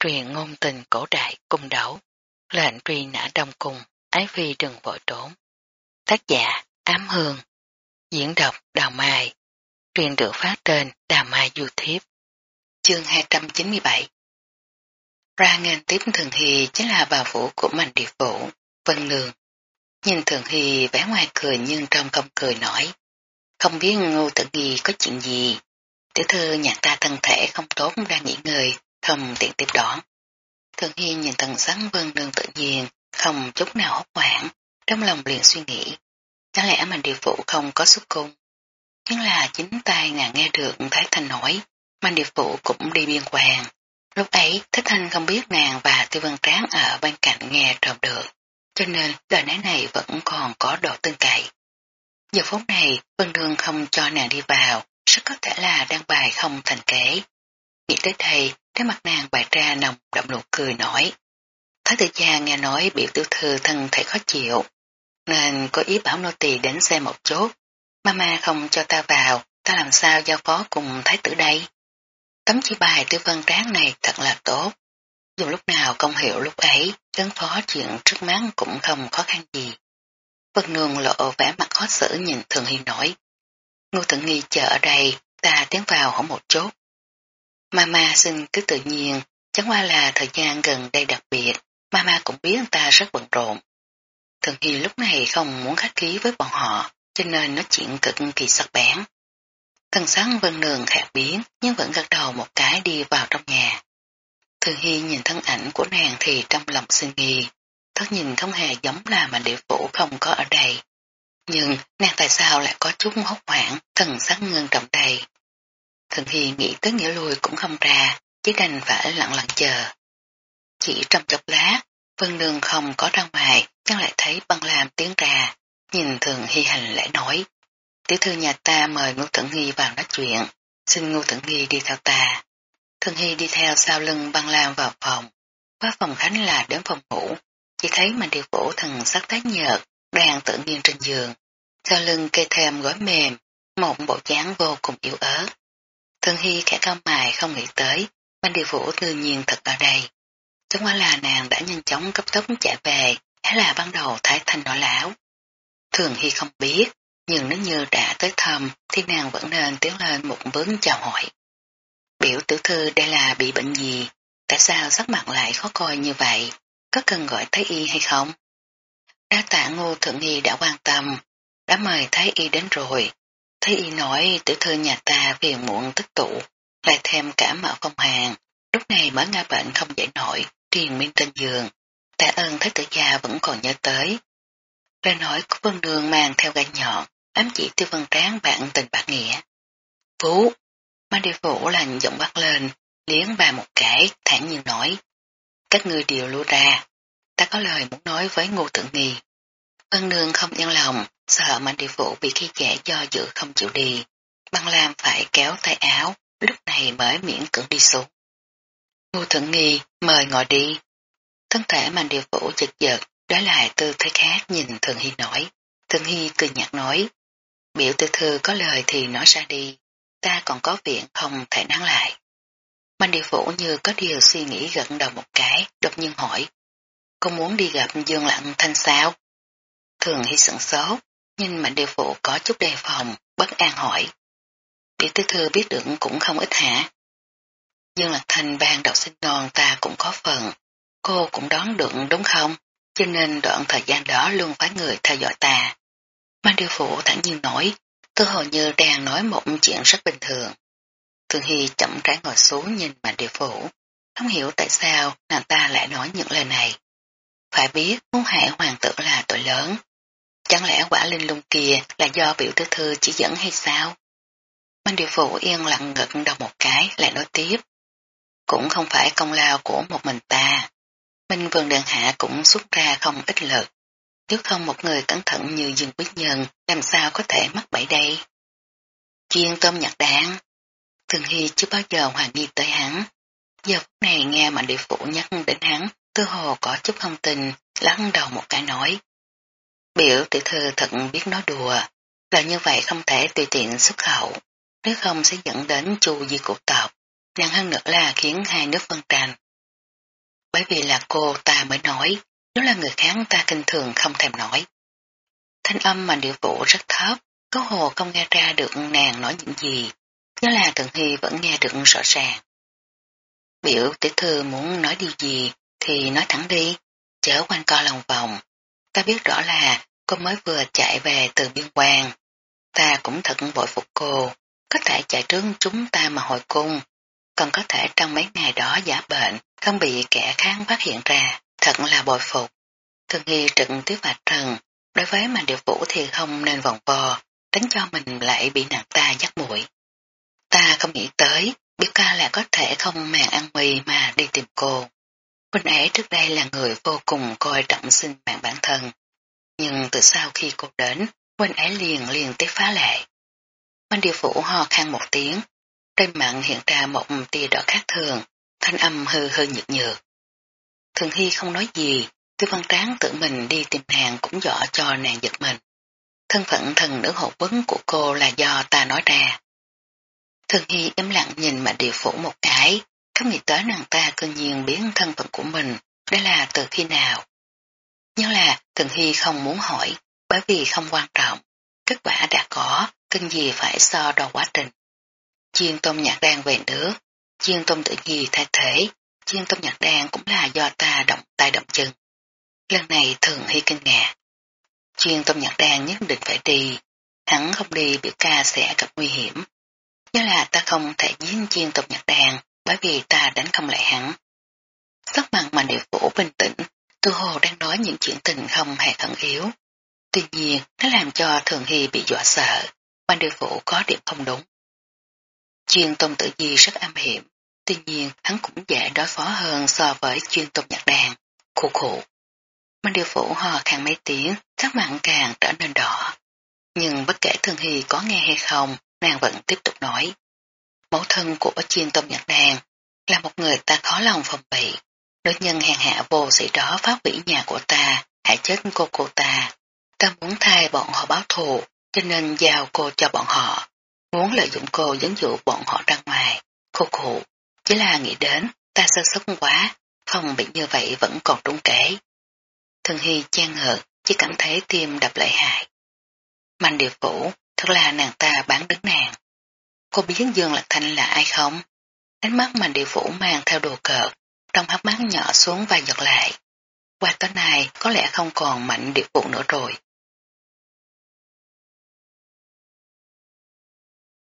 truyền ngôn tình cổ đại cung đấu, lệnh truy nã đông cung, ái phi đừng vội trốn. Tác giả Ám Hương, diễn đọc Đào Mai, truyền được phát trên Đào Mai YouTube. Chương 297 Ra ngàn tiếp Thường Hy chính là bà vũ của mạnh địa phủ, Vân Lương. Nhìn Thường Hy vẻ ngoài cười nhưng trong không cười nổi. Không biết ngô Tử nghi có chuyện gì. Tiểu thư nhận ta thân thể không tốt đang nghỉ ngơi, không tiện tiếp đón. Thường Hy nhìn thần sáng vân đơn tự nhiên, không chút nào hốt hoảng, trong lòng liền suy nghĩ. Chẳng lẽ mình điều phụ không có xuất cung? Nhưng là chính tay ngàn nghe được Thái Thanh nói, Mạnh Điệp Phụ cũng đi biên quan. Lúc ấy, Thái Thanh không biết nàng và Tiêu Vân Tráng ở bên cạnh nghe trộm được, cho nên lời nói này vẫn còn có độ tin cậy. Giờ phút này, Vân Đường không cho nàng đi vào, rất có thể là đang bài không thành kế. Nghĩ tới thầy, cái mặt nàng bày ra nồng đậm nụ cười nổi. Thái tử gia nghe nói biểu tiểu thư thân thể khó chịu, nên có ý bảo nô tỳ đến xem một chút. Mama không cho ta vào, ta làm sao giao phó cùng thái tử đây? Tấm chi bài tư vân tráng này thật là tốt. Dù lúc nào công hiệu lúc ấy, ứng phó chuyện trước mắt cũng không khó khăn gì. Vân Nương lộ vẻ mặt khó xử nhìn Thường hiên nói. Ngô thượng Nghi chờ ở đây, ta tiến vào hỏi một chút. Mama xin cứ tự nhiên, chẳng qua là thời gian gần đây đặc biệt, mama cũng biết ta rất bận rộn. Thường Hy lúc này không muốn khách khí với bọn họ, cho nên nói chuyện cực kỳ sắc bén. Thần sáng vân đường khẽ biến, nhưng vẫn gật đầu một cái đi vào trong nhà. Thường Hy nhìn thân ảnh của nàng thì trong lòng suy nghi, thất nhìn không hề giống là mà địa phủ không có ở đây. Nhưng nàng tại sao lại có chút hốt hoảng, thần sắc ngưng trọng đầy. Thần Hy nghĩ tới nghĩa lui cũng không ra, chỉ đành phải lặng lặng chờ. Chỉ trong chốc lát, Vân Nương không có ra ngoài, nhưng lại thấy băng làm tiếng ra, nhìn Thường Hy hành lễ nói. Tiểu thư nhà ta mời Ngô thượng hi vào nói chuyện, xin Ngô thượng hi đi theo ta. Thường Hy đi theo sau lưng băng lam vào phòng, qua phòng khánh là đến phòng ngủ, chỉ thấy mình điều vũ thần sắc tái nhợt, đang tự nhiên trên giường, sau lưng kê thêm gối mềm, một bộ dáng vô cùng yếu ớt. Thường Hy khẽ cao mài không nghĩ tới, Mạnh Điều Vũ tự nhiên thật ở đây. Chẳng qua là nàng đã nhanh chóng cấp tốc chạy về, hay là ban đầu thái thành nói lão. Thường Hy không biết, nhưng nếu như đã tới thầm thì nàng vẫn nên tiến lên một bước chào hỏi. Biểu tiểu thư đây là bị bệnh gì? Tại sao sắc mặt lại khó coi như vậy? Có cần gọi Thái Y hay không? Đa tạ ngô thượng nghi đã quan tâm, đã mời Thái Y đến rồi thấy Y nói tiểu thư nhà ta phiền muộn tích tụ, lại thêm cả mở phong hàng, lúc này mới ngã bệnh không dậy nổi, triền miên trên giường. Tạ ơn Thái tử gia vẫn còn nhớ tới. Lời nói của Vân Đường mang theo gai nhọn, ám chỉ tiêu vân tráng bạn tình bạc nghĩa. Phú, Mai đi phủ lành giọng bắt lên, liếng bà một cái, thản nhiên nói. Các ngươi đều lưu ra, ta có lời muốn nói với ngô thượng nghi ân Nương không yên lòng, sợ Mạnh địa Vũ bị khi dễ do dự không chịu đi. Băng Lam phải kéo tay áo, lúc này mới miễn cưỡng đi xuống. Ngô Thượng Nghi mời ngồi đi. Thân thể Mạnh địa Vũ giật giật, đó lại tư thế khác nhìn Thường Hy nói. Thường Hy cười nhạt nói, biểu tư thư có lời thì nói ra đi, ta còn có viện không thể nắng lại. Mạnh địa Vũ như có điều suy nghĩ gật đầu một cái, đột nhiên hỏi, cô muốn đi gặp Dương Lặng Thanh sao? Thường Hy sửng sốt, nhưng Mạnh Điều phụ có chút đề phòng, bất an hỏi. Biểu tư thư biết được cũng không ít hả? Dương Lạc Thanh ban đầu sinh non ta cũng có phần, cô cũng đoán được đúng không? Cho nên đoạn thời gian đó luôn phải người theo dõi ta. Mang điều phụ thẳng nhiên nói, tư hồ như đang nói một chuyện rất bình thường. Thường Hy chậm rãi ngồi xuống nhìn Mạnh Điều Phủ, không hiểu tại sao nàng ta lại nói những lời này. Phải biết muốn hại hoàng tử là tội lớn. Chẳng lẽ quả linh lung kia là do biểu tứ thư chỉ dẫn hay sao? Mạnh Điều Phủ yên lặng ngực đầu một cái lại nói tiếp. Cũng không phải công lao của một mình ta. Minh Vương Đường Hạ cũng xuất ra không ít lực. Nếu không một người cẩn thận như Dương Quý Nhân, làm sao có thể mắc bẫy đây? Chiên tôm nhặt đạn. Thường Hy chưa bao giờ hoàn nghi tới hắn. Giờ phút này nghe mạnh địa phủ nhắc đến hắn, tư hồ có chút không tình, lắng đầu một cái nói. Biểu tiểu thư thật biết nói đùa, là như vậy không thể tùy tiện xuất khẩu, nếu không sẽ dẫn đến chu di cụ tộc, nặng hơn nữa là khiến hai nước phân tranh. bởi vì là cô ta mới nói, nếu là người khác ta kinh thường không thèm nói. Thanh âm mà điệu vụ rất thấp, có hồ không nghe ra được nàng nói những gì, nhớ là Thượng Hy vẫn nghe được rõ ràng. Biểu tiểu thư muốn nói điều gì thì nói thẳng đi, chớ quanh co lòng vòng. Ta biết rõ là cô mới vừa chạy về từ biên quan. Ta cũng thật bội phục cô, có thể chạy trước chúng ta mà hồi cung, còn có thể trong mấy ngày đó giả bệnh, không bị kẻ kháng phát hiện ra, thật là bội phục. Thường Hy trực tiếp vạch trần, đối với mà điều vũ thì không nên vòng vò, tránh cho mình lại bị nàng ta dắt mũi. Ta không nghĩ tới, biết ca là có thể không màng ăn mì mà đi tìm cô. Huynh ấy trước đây là người vô cùng coi trọng sinh mạng bản thân. Nhưng từ sau khi cô đến, Huynh ấy liền liền tiếp phá lệ. Huynh điều phủ ho khan một tiếng, trên mạng hiện ra một tia đỏ khác thường, thanh âm hư hư nhược nhược. Thường Hy không nói gì, tư Văn Tráng tự mình đi tìm nàng cũng dọa cho nàng giật mình. Thân phận thần nữ hộ vấn của cô là do ta nói ra. Thường Hy im lặng nhìn mà điều phủ một cái, không nghĩ tới nàng ta cơ nhiên biến thân phận của mình, đây là từ khi nào. Nhưng là Thường Hy không muốn hỏi, bởi vì không quan trọng, kết quả đã có, cần gì phải so đo quá trình. Chiên tôm nhạc đan về nước, chiên tôm tự gì thay thế, chiên tôm nhạc đan cũng là do ta động tay động chân. Lần này thường hy kinh ngạc. Chuyên tôm nhạc đan nhất định phải đi, hắn không đi biểu ca sẽ gặp nguy hiểm. Nhớ là ta không thể giết chiên tôm nhạc đan bởi vì ta đánh không lại hắn. Sắc mặt mà địa phủ bình tĩnh, tư hồ đang nói những chuyện tình không hề khẩn yếu. Tuy nhiên, nó làm cho Thường Hy bị dọa sợ, quan điều phủ có điểm không đúng. Chuyên tôn tử di rất am hiểm, tuy nhiên hắn cũng dễ đối phó hơn so với chuyên tôn nhạc đàn. khu khụ. Mang điều phủ hò khang mấy tiếng, sắc mặn càng trở nên đỏ. Nhưng bất kể Thường Hy có nghe hay không, nàng vẫn tiếp tục nói. Mẫu thân của chiên tôm nhật đàn là một người ta khó lòng phòng bị. Đối nhân hèn hạ vô sĩ đó phá hủy nhà của ta, hại chết cô cô ta. Ta muốn thay bọn họ báo thù, cho nên giao cô cho bọn họ. Muốn lợi dụng cô dẫn dụ bọn họ ra ngoài. Cô cụ, chỉ là nghĩ đến, ta sơ sức quá, không bị như vậy vẫn còn trúng kể. Thường Hy chan ngợt, chỉ cảm thấy tim đập lại hại. Mạnh điều phủ, thật là nàng ta bán đứng nàng. Cô biết Dương Lạc Thanh là ai không? Ánh mắt mạnh điều vũ mang theo đồ cợt, trong hấp mắt nhỏ xuống và giật lại. Qua tối nay có lẽ không còn mạnh điệp vụ nữa rồi.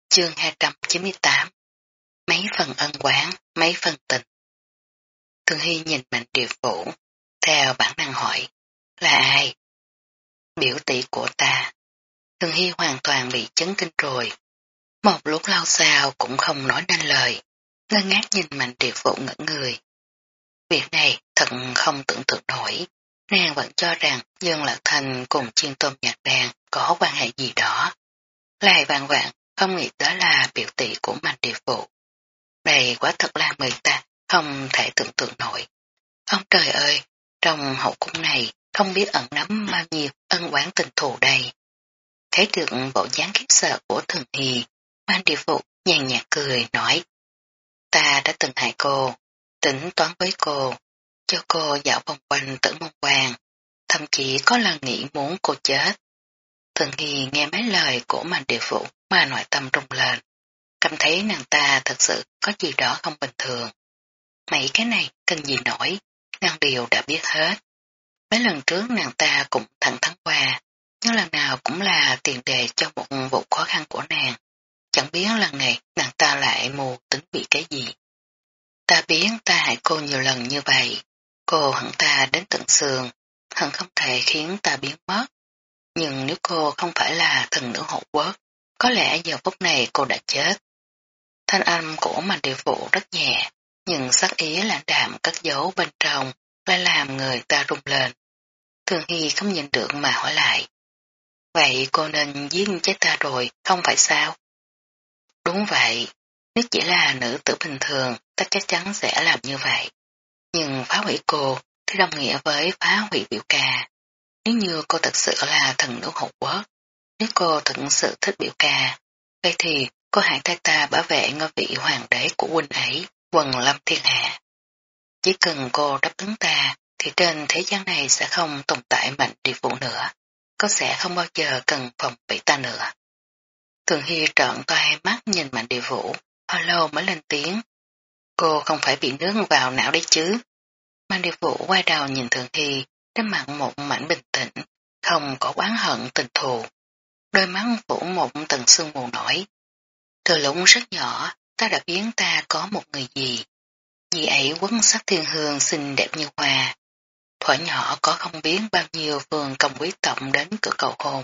Chương 298 Mấy phần ân quán, mấy phần tình. Thường Hy nhìn mạnh điệp vụ, theo bản năng hỏi, là ai? Biểu tỷ của ta. Thường Hy hoàn toàn bị chấn kinh rồi. Một lúc lâu sau cũng không nói nên lời, ngơ ngác nhìn mạnh điệp vụ ngẩn người. Việc này thật không tưởng tượng nổi. Nàng vẫn cho rằng Dương Lạc Thành cùng chiên tôm nhạc đàn có quan hệ gì đó. Lại vạn vạn không nghĩ tới là biểu tỷ của mạnh điệp vụ. Đây quá thật là người ta không thể tưởng tượng nổi. Ông trời ơi, trong hậu cung này không biết ẩn nắm bao nhiêu ân quán tình thù đây. Thấy được bộ dáng khiếp sợ của thường hì, Quan địa phụ nhàn nhạt cười nói. Ta đã từng hại cô, tính toán với cô, cho cô dạo vòng quanh tử môn hoàng, thậm chí có lần nghĩ muốn cô chết. Thường Hy nghe mấy lời của mạnh địa phụ mà nội tâm rung lên, cảm thấy nàng ta thật sự có gì đó không bình thường. Mấy cái này cần gì nổi, nàng điều đã biết hết. Mấy lần trước nàng ta cũng thẳng thắn qua, nhưng lần nào cũng là tiền đề cho một vụ khó khăn của nàng. Chẳng biết lần này nàng ta lại mù tính bị cái gì. Ta biết ta hại cô nhiều lần như vậy, cô hận ta đến tận xương, hận không thể khiến ta biến mất. Nhưng nếu cô không phải là thần nữ hộ quốc, có lẽ giờ phút này cô đã chết. Thanh âm của mạnh điều phụ rất nhẹ, nhưng sắc ý lãnh đạm cất giấu bên trong lại làm người ta rung lên. Thường Hy không nhìn được mà hỏi lại. Vậy cô nên giết chết ta rồi, không phải sao? Đúng vậy, nếu chỉ là nữ tử bình thường, ta chắc chắn sẽ làm như vậy. Nhưng phá hủy cô thì đồng nghĩa với phá hủy biểu ca. Nếu như cô thật sự là thần nữ hậu quốc, nếu cô thật sự thích biểu ca, vậy thì cô hãy thay ta bảo vệ ngôi vị hoàng đế của huynh ấy, quần lâm thiên hạ. Chỉ cần cô đáp ứng ta, thì trên thế gian này sẽ không tồn tại mạnh địa phụ nữa. cô sẽ không bao giờ cần phòng bị ta nữa. Thường Hy trợn to hai mắt nhìn mạnh địa vũ, hồi lâu mới lên tiếng. Cô không phải bị nướng vào não đấy chứ. Mạnh địa vũ quay đầu nhìn Thường Hy, trên mặt một mảnh bình tĩnh, không có oán hận tình thù. Đôi mắt phủ một tầng sương mù nổi. Từ lũng rất nhỏ, ta đã biến ta có một người gì. Dì ấy quấn sắc thiên hương xinh đẹp như hoa. Thuở nhỏ có không biết bao nhiêu vườn công quý tộc đến cửa cầu hồn?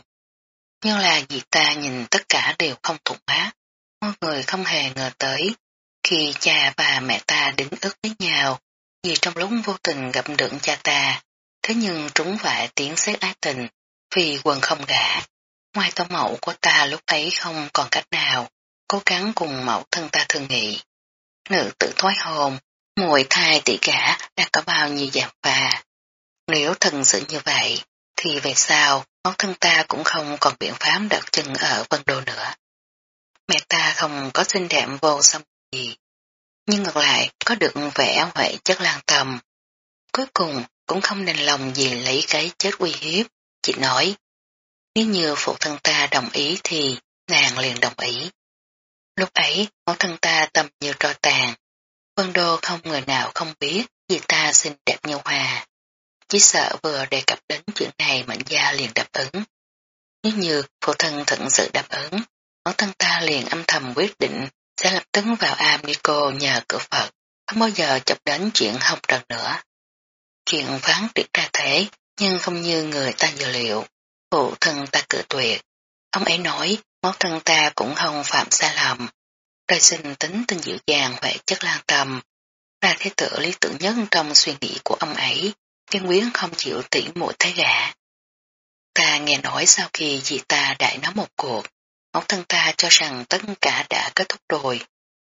Nhưng là dì ta nhìn tất cả đều không thuận mát. Mọi người không hề ngờ tới. Khi cha và mẹ ta đính ức với nhau, vì trong lúc vô tình gặp được cha ta, thế nhưng trúng phải tiếng xét ái tình, vì quần không gã. Ngoài tổ mẫu của ta lúc ấy không còn cách nào, cố gắng cùng mẫu thân ta thương nghị. Nữ tự thoái hồn, mùi thai tỷ gã đã có bao nhiêu giảm phà, Nếu thần sự như vậy, thì về sau, mẫu thân ta cũng không còn biện pháp đặt chân ở Vân Đô nữa. Mẹ ta không có xinh đẹp vô song gì, nhưng ngược lại có được vẻ huệ chất lan tầm. Cuối cùng cũng không đành lòng gì lấy cái chết uy hiếp, chị nói. Nếu như phụ thân ta đồng ý thì nàng liền đồng ý. Lúc ấy, mẫu thân ta tâm như trò tàn. Vân Đô không người nào không biết vì ta xinh đẹp như hòa. Chỉ sợ vừa đề cập đến chuyện này mạnh gia liền đáp ứng. Nếu như phụ thân thận sự đáp ứng, mẫu thân ta liền âm thầm quyết định sẽ lập tức vào am đi cô nhờ cửa Phật, không bao giờ chọc đến chuyện học trần nữa. Chuyện phán triệt ra thế, nhưng không như người ta dự liệu. Phụ thân ta cự tuyệt. Ông ấy nói, mẫu thân ta cũng không phạm sai lầm. Trời sinh tính tình dịu dàng và chất lan tâm. Là thế tử lý tưởng nhất trong suy nghĩ của ông ấy, kiên quyến không chịu tỉ mũi thế gã. Ta nghe nói sau khi dì ta đại nói một cuộc, mẫu thân ta cho rằng tất cả đã kết thúc rồi.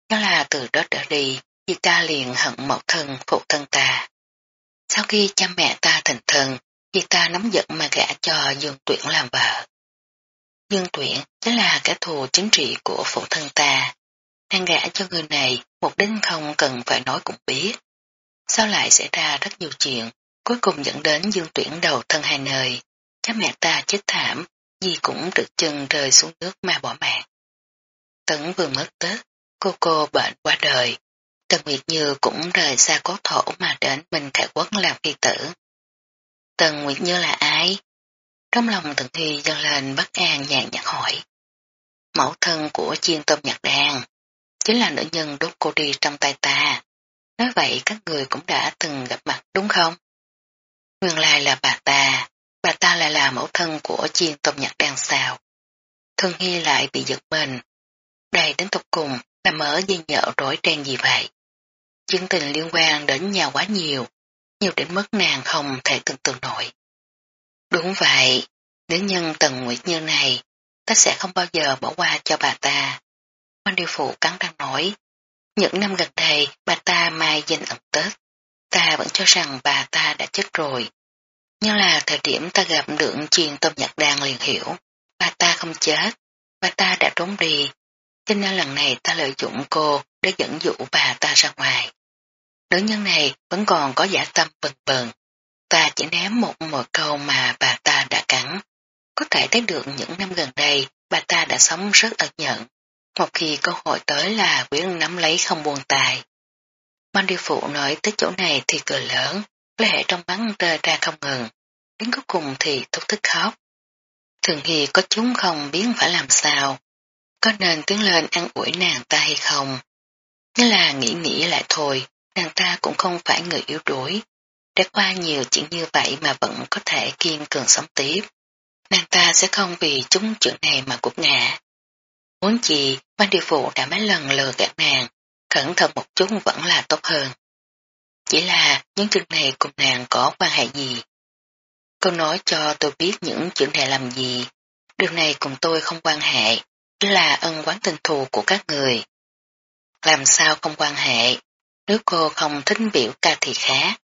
Nó là từ đó trở đi, dì ta liền hận mẫu thân phụ thân ta. Sau khi cha mẹ ta thành thân, dì ta nắm giận mà gã cho Dương Tuyển làm vợ. Dương Tuyển chính là kẻ thù chính trị của phụ thân ta. Nàng gã cho người này, mục đích không cần phải nói cũng biết. Sao lại xảy ra rất nhiều chuyện, cuối cùng dẫn đến Dương Tuyển đầu thân hai nơi. Cha mẹ ta chết thảm, gì cũng được chân rơi xuống nước mà bỏ mạng. Tấn vừa mất Tết, cô cô bệnh qua đời. Tần Nguyệt Như cũng rời xa cố thổ mà đến Minh Khải Quốc làm phi tử. Tần Nguyệt Như là ai? Trong lòng Tần Thi dâng lên bất an nhàn nhạt hỏi. Mẫu thân của chiên tôm nhạc đàn, chính là nữ nhân đốt cô đi trong tay ta. Nói vậy các người cũng đã từng gặp mặt đúng không? Nguyên lai là bà ta, bà ta lại là mẫu thân của chiên tôm nhặt đàn xào, thương Hy lại bị giật mình. Đây đến tục cùng là mở dây nhợ rối ren gì vậy? Chuyện tình liên quan đến nhà quá nhiều, nhiều đến mức nàng không thể tưởng tượng nổi. Đúng vậy, nữ nhân tần nguyệt như này, ta sẽ không bao giờ bỏ qua cho bà ta. Quan điều phụ cắn răng nói, những năm gần đây bà ta mai danh ẩn tết, ta vẫn cho rằng bà ta đã chết rồi. Nhưng là thời điểm ta gặp được truyền tâm nhạc đàn liền hiểu, bà ta không chết, bà ta đã trốn đi, cho nên lần này ta lợi dụng cô để dẫn dụ bà ta ra ngoài. Nữ nhân này vẫn còn có giả tâm bần bần. Ta chỉ ném một một câu mà bà ta đã cắn. Có thể thấy được những năm gần đây bà ta đã sống rất ẩn nhận. Một khi cơ hội tới là quyết nắm lấy không buồn tài. Mang điều phụ nói tới chỗ này thì cười lớn, lệ trong bắn rơi ra không ngừng. Đến cuối cùng thì thúc thức khóc. Thường Hy có chúng không biết phải làm sao. Có nên tiến lên ăn ủi nàng ta hay không? Như là nghĩ nghĩ lại thôi, nàng ta cũng không phải người yếu đuối. Đã qua nhiều chuyện như vậy mà vẫn có thể kiên cường sống tiếp. Nàng ta sẽ không vì chúng chuyện này mà cục ngã. Muốn gì, ban điều phụ đã mấy lần lừa gạt nàng, cẩn thận một chút vẫn là tốt hơn. Chỉ là những chuyện này cùng nàng có quan hệ gì. Cô nói cho tôi biết những chuyện này làm gì. Điều này cùng tôi không quan hệ, chỉ là ân quán tình thù của các người. Làm sao không quan hệ, nếu cô không thích biểu ca thì khác,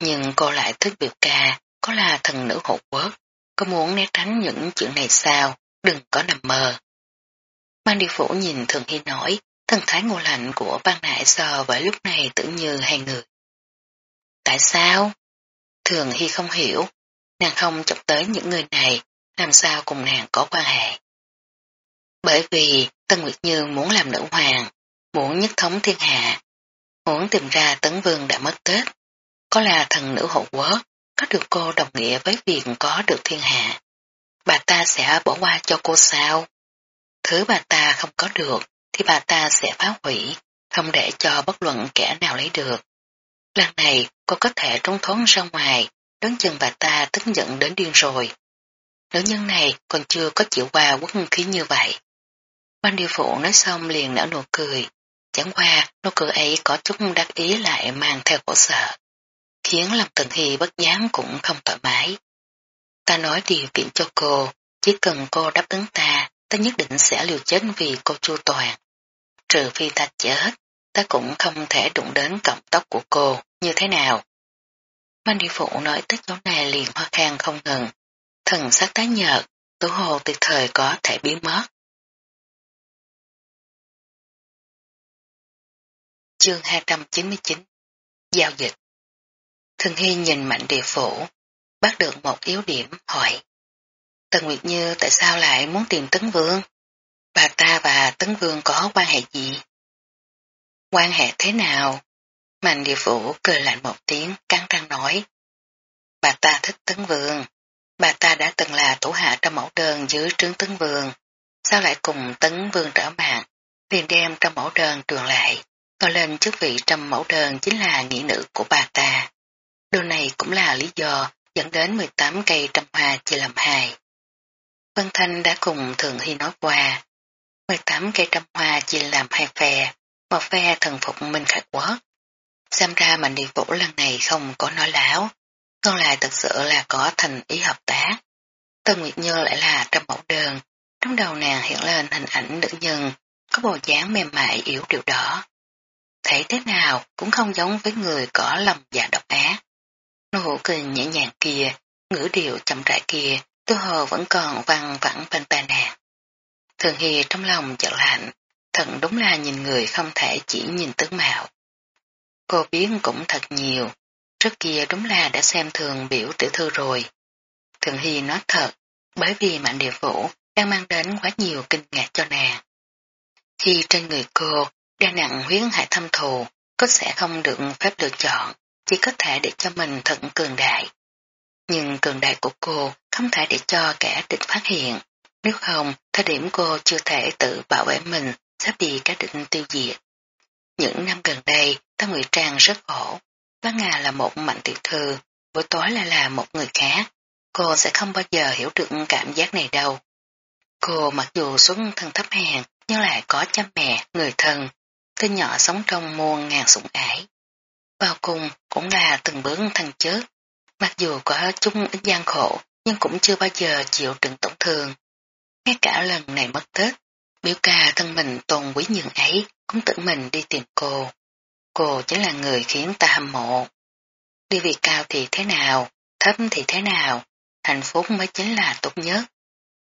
nhưng cô lại thích biểu ca, có là thần nữ hộ quốc, có muốn né tránh những chuyện này sao, đừng có nằm mơ. Mang đi phủ nhìn Thường Hy nói, thần thái ngô lạnh của ban nại so với lúc này tưởng như hai người. tại sao? Thường Hy không hiểu, nàng không chọc tới những người này, làm sao cùng nàng có quan hệ. Bởi vì Tân Nguyệt Như muốn làm nữ hoàng, muốn nhất thống thiên hạ, muốn tìm ra tấn vương đã mất Tết, có là thần nữ hộ quốc, có được cô đồng nghĩa với việc có được thiên hạ. Bà ta sẽ bỏ qua cho cô sao? Thứ bà ta không có được thì bà ta sẽ phá hủy, không để cho bất luận kẻ nào lấy được. Lần này cô có thể trốn thoát ra ngoài, đón chừng bà ta tức giận đến điên rồi. Nữ nhân này còn chưa có chịu qua quốc khí như vậy. Ban điều phụ nói xong liền nở nụ cười, chẳng qua nụ cười ấy có chút đắc ý lại mang theo khổ sợ, khiến lòng tần hy bất dám cũng không thoải mái. Ta nói điều kiện cho cô, chỉ cần cô đáp ứng ta, ta nhất định sẽ liều chết vì cô chu toàn. Trừ phi ta chết, ta cũng không thể đụng đến cọng tóc của cô, như thế nào. Mang địa phụ nói tới chỗ này liền hoa khang không ngừng, thần sắc tái nhợt, tử hồ tuyệt thời có thể biến mất. Chương 299 Giao dịch Thường Hy nhìn mạnh địa phủ, bắt được một yếu điểm, hỏi. Tần Nguyệt Như tại sao lại muốn tìm Tấn Vương? Bà ta và Tấn Vương có quan hệ gì? Quan hệ thế nào? Mạnh địa phủ cười lạnh một tiếng, cắn răng nói. Bà ta thích Tấn Vương. Bà ta đã từng là thủ hạ trong mẫu đơn dưới trướng Tấn Vương. Sao lại cùng Tấn Vương trở mạng? liền đem trong mẫu đơn trường lại. Ngồi lên chức vị trong mẫu đơn chính là nghĩa nữ của bà ta. Điều này cũng là lý do dẫn đến 18 cây trăm hoa chia làm hai. Vân Thanh đã cùng Thường Hy nói qua, 18 cây trăm hoa chia làm hai phe, một phe thần phục Minh Khải Quốc. Xem ra mình đi Vũ lần này không có nói láo, còn lại thật sự là có thành ý hợp tác. Tân Nguyệt Như lại là trong mẫu đơn, trong đầu nàng hiện lên hình ảnh nữ nhân, có bộ dáng mềm mại yếu điều đó, Thấy thế nào cũng không giống với người có lòng dạ độc ác. Nụ cười nhẹ nhàng kia, ngữ điệu chậm rãi kia, tư hồ vẫn còn văng vẳng bên tai nàng. Thường Hi trong lòng chợt lạnh, thật đúng là nhìn người không thể chỉ nhìn tướng mạo. Cô biến cũng thật nhiều, trước kia đúng là đã xem thường biểu tiểu thư rồi. Thường Hy nói thật, bởi vì mạnh địa vũ đang mang đến quá nhiều kinh ngạc cho nàng. Khi trên người cô đa nặng huyến hại thâm thù, có sẽ không được phép lựa chọn, chỉ có thể để cho mình thận cường đại. Nhưng cường đại của cô không thể để cho kẻ địch phát hiện, nếu không, thời điểm cô chưa thể tự bảo vệ mình sắp bị các địch tiêu diệt. Những năm gần đây, ta ngụy trang rất khổ. Ban ngày là một mạnh tiểu thư, buổi tối lại là một người khác. Cô sẽ không bao giờ hiểu được cảm giác này đâu. Cô mặc dù xuống thân thấp hèn, nhưng lại có cha mẹ, người thân, từ nhỏ sống trong muôn ngàn sủng ái. Vào cùng cũng là từng bước thăng chức. Mặc dù có chung ít gian khổ, nhưng cũng chưa bao giờ chịu đựng tổn thương. Ngay cả lần này mất Tết, biểu ca thân mình tôn quý nhường ấy cũng tự mình đi tìm cô. Cô chính là người khiến ta hâm mộ. Đi vị cao thì thế nào, thấp thì thế nào, hạnh phúc mới chính là tốt nhất.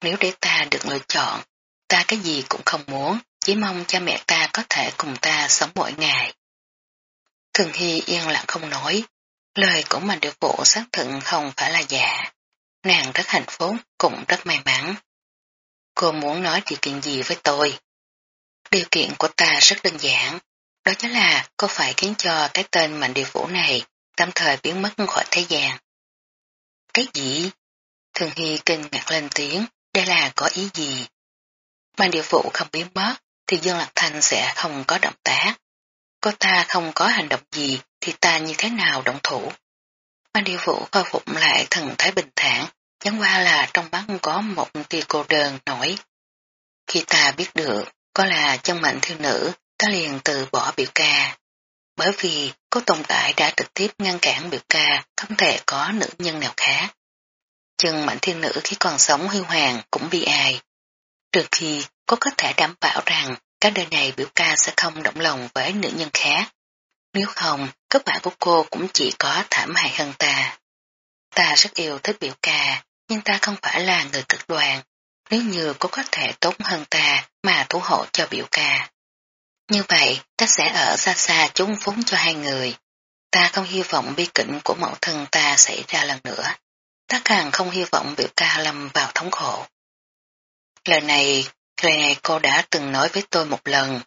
Nếu để ta được lựa chọn, ta cái gì cũng không muốn, chỉ mong cha mẹ ta có thể cùng ta sống mỗi ngày. Thường Hy yên lặng không nói, lời của mình được vụ xác thận không phải là giả. Nàng rất hạnh phúc, cũng rất may mắn. Cô muốn nói điều kiện gì với tôi? Điều kiện của ta rất đơn giản, đó chính là cô phải khiến cho cái tên mạnh điều vũ này tạm thời biến mất khỏi thế gian. Cái gì? Thường Hy kinh ngạc lên tiếng, đây là có ý gì? Mạnh điều vũ không biến mất, thì Dương Lạc Thanh sẽ không có động tác. Cô ta không có hành động gì thì ta như thế nào động thủ? Mạnh điều vũ khôi phục lại thần thái bình thản, chẳng qua là trong mắt có một tia cô đơn nổi. Khi ta biết được có là chân mạnh thiên nữ, ta liền từ bỏ biểu ca. Bởi vì có tồn tại đã trực tiếp ngăn cản biểu ca không thể có nữ nhân nào khác. Chân mạnh thiên nữ khi còn sống huy hoàng cũng bị ai. Trừ khi có có thể đảm bảo rằng các đời này biểu ca sẽ không động lòng với nữ nhân khác. Nếu không, kết quả của cô cũng chỉ có thảm hại hơn ta. Ta rất yêu thích biểu ca, nhưng ta không phải là người cực đoan. Nếu như cô có thể tốt hơn ta mà thủ hộ cho biểu ca. Như vậy, ta sẽ ở xa xa chúng phúng cho hai người. Ta không hy vọng bi kịch của mẫu thân ta xảy ra lần nữa. Ta càng không hy vọng biểu ca lâm vào thống khổ. Lời này, lời này cô đã từng nói với tôi một lần,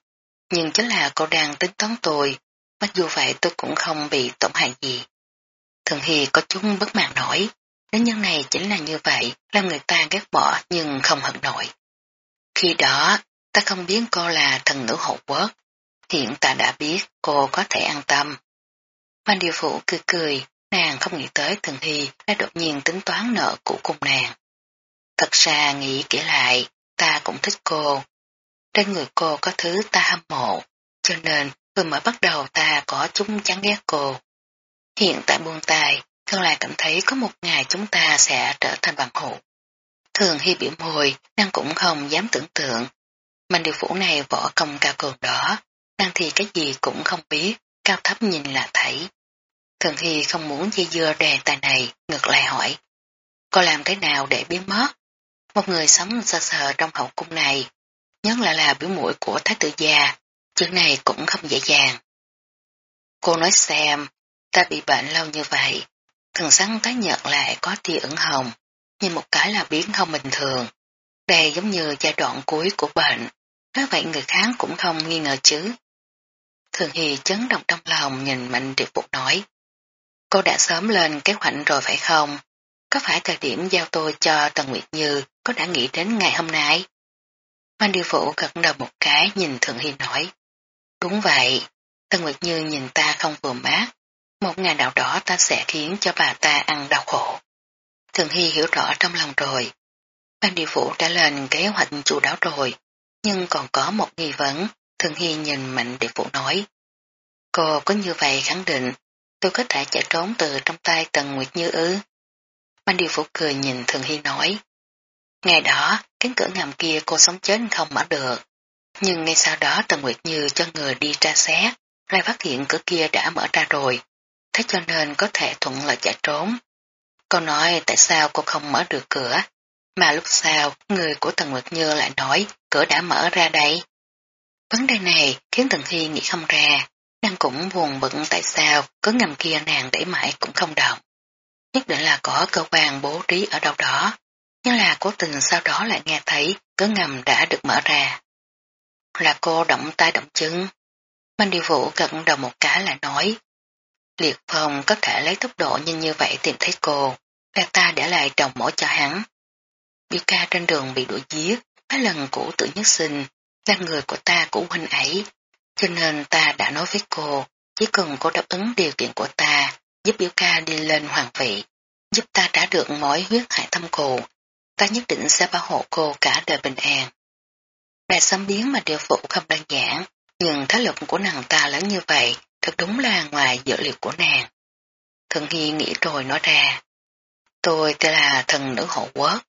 nhưng chính là cô đang tính toán tôi, mặc dù vậy tôi cũng không bị tổn hại gì. Thường Hy có chút bất mãn nổi, Nữ nhân này chính là như vậy, làm người ta ghét bỏ nhưng không hận nổi. Khi đó, ta không biết cô là thần nữ hộ quốc, hiện ta đã biết cô có thể an tâm. Văn điều phụ cười cười, nàng không nghĩ tới Thường Hy đã đột nhiên tính toán nợ của cùng nàng. Thật ra nghĩ kỹ lại, ta cũng thích cô. Trên người cô có thứ ta hâm mộ, cho nên vừa mới bắt đầu ta có chúng chán ghét cô. Hiện tại buông tài, Thường lại cảm thấy có một ngày chúng ta sẽ trở thành bằng hữu. Thường hy biểu môi, nàng cũng không dám tưởng tượng. Mạnh điều phủ này võ công cao cường đó, nàng thì cái gì cũng không biết, cao thấp nhìn là thấy. Thường hy không muốn dây dưa đề tài này, ngược lại hỏi. Cô làm thế nào để biến mất? Một người sống sơ sờ trong hậu cung này, nhất là là biểu mũi của thái tử gia, chuyện này cũng không dễ dàng. Cô nói xem, ta bị bệnh lâu như vậy, thần sắc tái nhợt lại có tia ửng hồng, nhưng một cái là biến không bình thường. Đây giống như giai đoạn cuối của bệnh, nói vậy người khác cũng không nghi ngờ chứ. Thường Hy chấn động trong lòng nhìn Mạnh Điệp Phục nói. Cô đã sớm lên kế hoạch rồi phải không? Có phải thời điểm giao tôi cho Tần Nguyệt Như có đã nghĩ đến ngày hôm nay? Mạnh Điệp Phụ gật đầu một cái nhìn Thường Hy nói. Đúng vậy, Tần Nguyệt Như nhìn ta không vừa mát, một ngày nào đó ta sẽ khiến cho bà ta ăn đau khổ. Thường Hy hiểu rõ trong lòng rồi. Ban địa phủ đã lên kế hoạch chủ đáo rồi, nhưng còn có một nghi vấn, Thường Hy nhìn mạnh địa phủ nói. Cô có như vậy khẳng định, tôi có thể chạy trốn từ trong tay Tần Nguyệt Như ư. Ban địa phủ cười nhìn Thường Hy nói. Ngày đó, cánh cửa ngầm kia cô sống chết không mở được. Nhưng ngay sau đó Tần Nguyệt Như cho người đi tra xét, lại phát hiện cửa kia đã mở ra rồi thế cho nên có thể thuận lợi chạy trốn. Cô nói tại sao cô không mở được cửa, mà lúc sau người của Tần Nguyệt Như lại nói cửa đã mở ra đây. Vấn đề này khiến Tần hy nghĩ không ra, nàng cũng buồn bận tại sao cứ ngầm kia nàng để mãi cũng không động. Nhất định là có cơ quan bố trí ở đâu đó, nhưng là cố tình sau đó lại nghe thấy cửa ngầm đã được mở ra. Là cô động tay động chân. Minh Điều Vũ cận đầu một cái lại nói, Liệt Phong có thể lấy tốc độ nhanh như vậy tìm thấy cô, là ta để lại trồng mổ cho hắn. Biểu ca trên đường bị đuổi giết, mấy lần cũ tự nhất sinh, là người của ta của huynh ấy, cho nên ta đã nói với cô, chỉ cần cô đáp ứng điều kiện của ta, giúp biểu ca đi lên hoàng vị, giúp ta trả được mối huyết hại thâm cù, ta nhất định sẽ bảo hộ cô cả đời bình an. Đại xâm biến mà điều phụ không đơn giản, nhưng thế lực của nàng ta lớn như vậy Thật đúng là ngoài dữ liệu của nàng. Thần Hy nghĩ rồi nói ra. Tôi tên là thần nữ hộ quốc,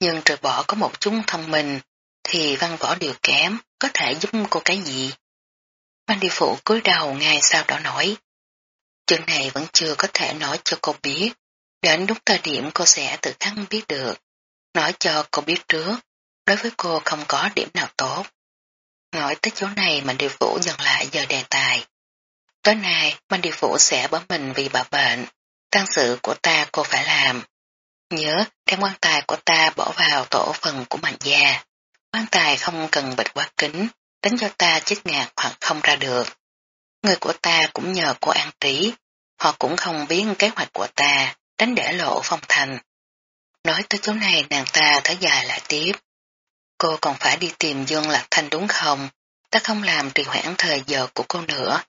nhưng trừ bỏ có một chút thông minh, thì văn võ điều kém, có thể giúp cô cái gì? Văn đi phụ cúi đầu ngay sau đó nói. Chuyện này vẫn chưa có thể nói cho cô biết, đến lúc thời điểm cô sẽ tự khắc biết được. Nói cho cô biết trước, đối với cô không có điểm nào tốt. Nói tới chỗ này mà điều vũ dần lại giờ đề tài. Tối nay, Mạnh Điều Phủ sẽ bấm mình vì bà bệnh. Tăng sự của ta cô phải làm. Nhớ đem quan tài của ta bỏ vào tổ phần của mạnh gia. Quan tài không cần bịch quá kính, đánh cho ta chết ngạt hoặc không ra được. Người của ta cũng nhờ cô an trí, họ cũng không biết kế hoạch của ta, đánh để lộ phong thành. Nói tới chỗ này nàng ta thở dài lại tiếp. Cô còn phải đi tìm Dương Lạc Thanh đúng không? Ta không làm trì hoãn thời giờ của cô nữa,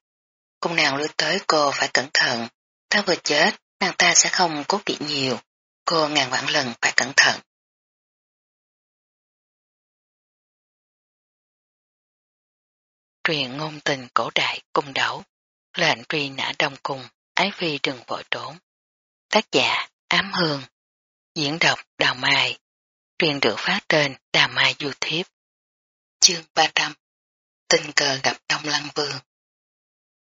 Cung nàng lưu tới cô phải cẩn thận, ta vừa chết, nàng ta sẽ không cố kỵ nhiều, cô ngàn vạn lần phải cẩn thận. Truyền ngôn tình cổ đại cung đấu, lệnh truy nã đông cung, ái phi đừng vội trốn. Tác giả Ám Hương, diễn đọc Đào Mai, truyền được phát trên Đào Mai YouTube. Chương 300 Tình cờ gặp Đông Lăng Vương.